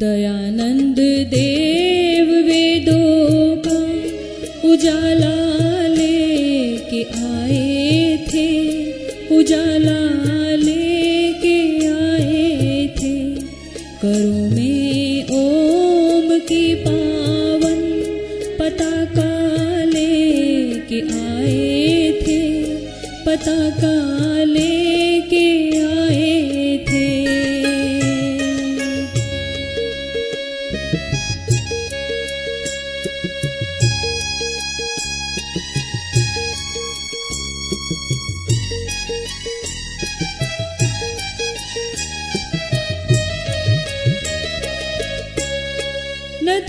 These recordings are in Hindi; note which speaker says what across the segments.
Speaker 1: दयानंद देव वेदों का उजाला लेके आए थे उजाला ले के आए थे करो में ओम की पावन पताका के आए थे पताका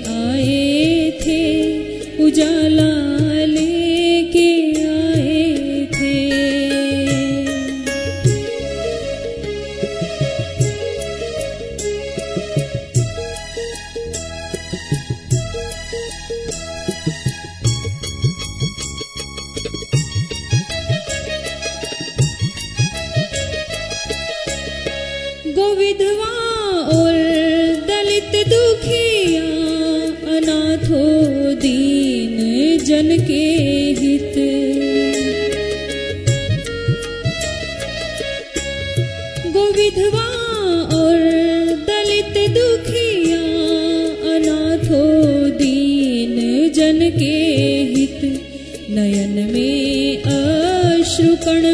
Speaker 1: आए थे उजाला हित के गोविधवा और दलित दुखिया अनाथो दीन जन के हित नयन में अश्रुकण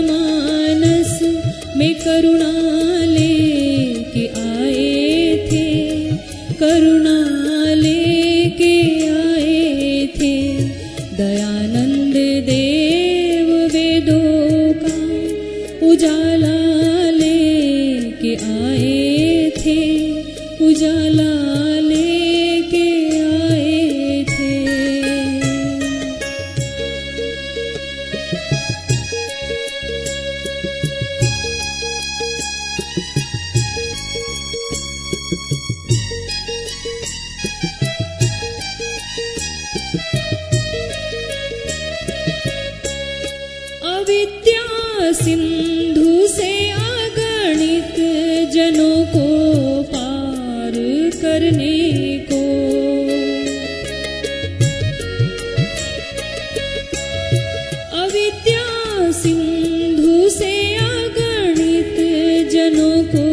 Speaker 1: सिन्धु से आगणित जनो को पार करने को अविद्या सिन्धु से आगणित जनो को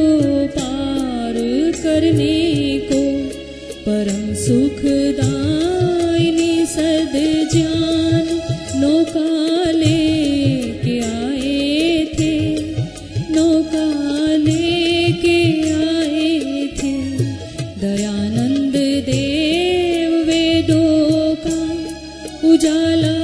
Speaker 1: पार करने को परम सुखदा सद ज्ञान नौका Ujala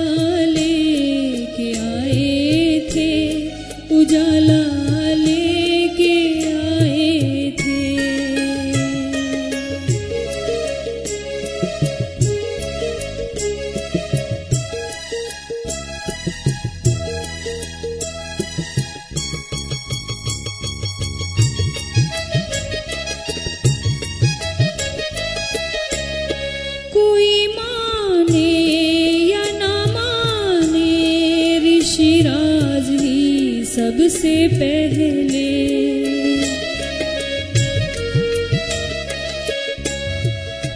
Speaker 1: से पहले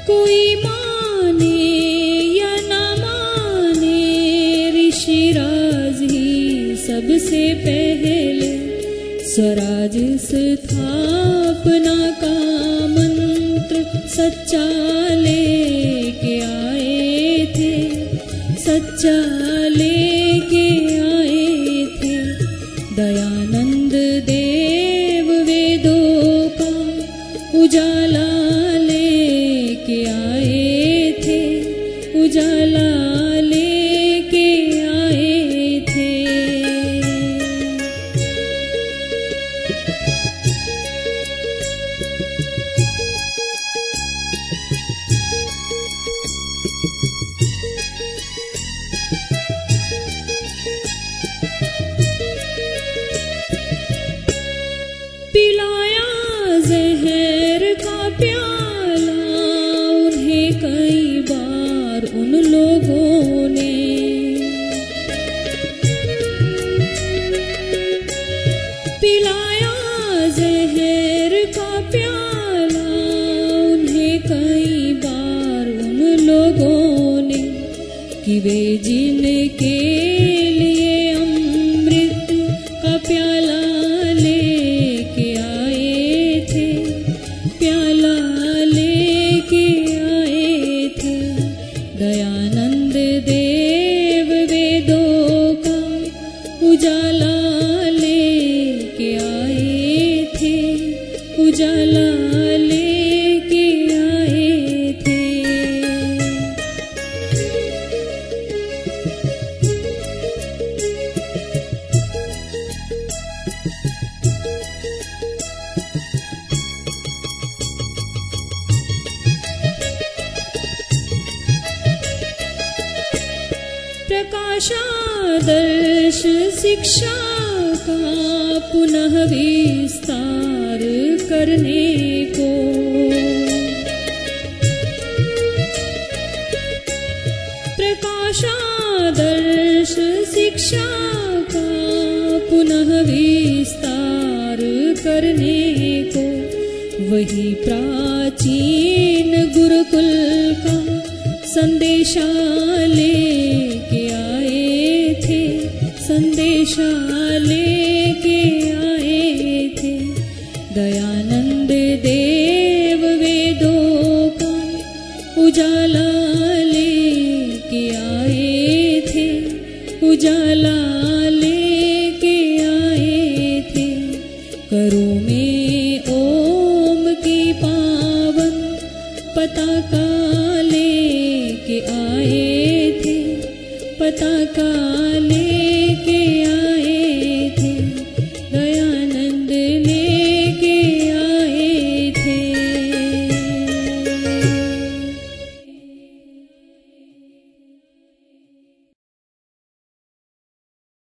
Speaker 1: कोई माने या न माने ऋषि राज ही सबसे पहले स्वराज अपना का मंत्र सच्चा ले के आए थे सच्चा के आ... शिवे जिन के दर्श शिक्षा का पुनः विस्तार करने को प्रकाशादर्श शिक्षा का पुनः विस्तार करने को वही प्राचीन गुरुकुल का संदेशा संदेश लेके आए थे दयानंद देव वेदों का उजाला लेके आए थे उजाला लेके आए थे करो में ओम की पावन का लेके आए थे पता का